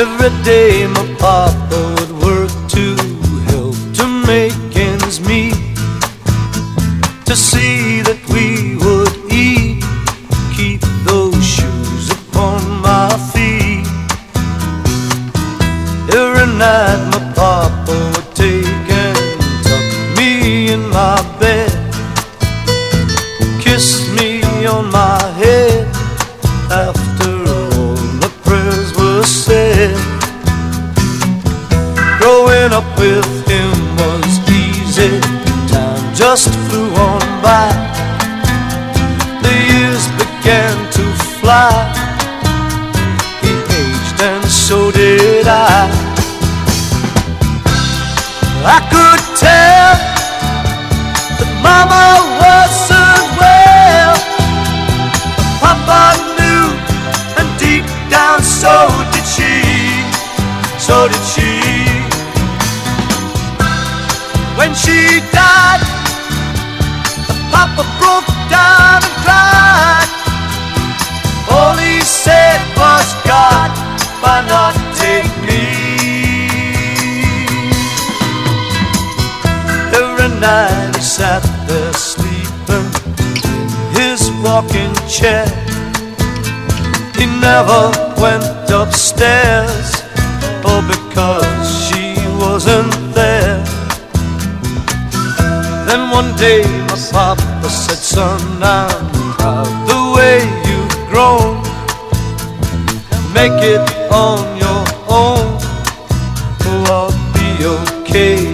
Every day my papa would work to help to make ends meet, to see that we would eat, keep those shoes upon my feet. Every night my papa would take and tuck me in my bed, kiss with him was easy, time just flew on by. The years began to fly. He aged and so did I. I could tell that Mama wasn't well. Papa knew, and deep down so did she, so did she. When she died, Papa broke down and cried. All he said was, God, why not take me? Every night he sat there sleeping in his rocking chair. He never went upstairs, oh, because day my papa said, son, I'm proud the way you've grown. Make it on your own, oh, I'll be okay.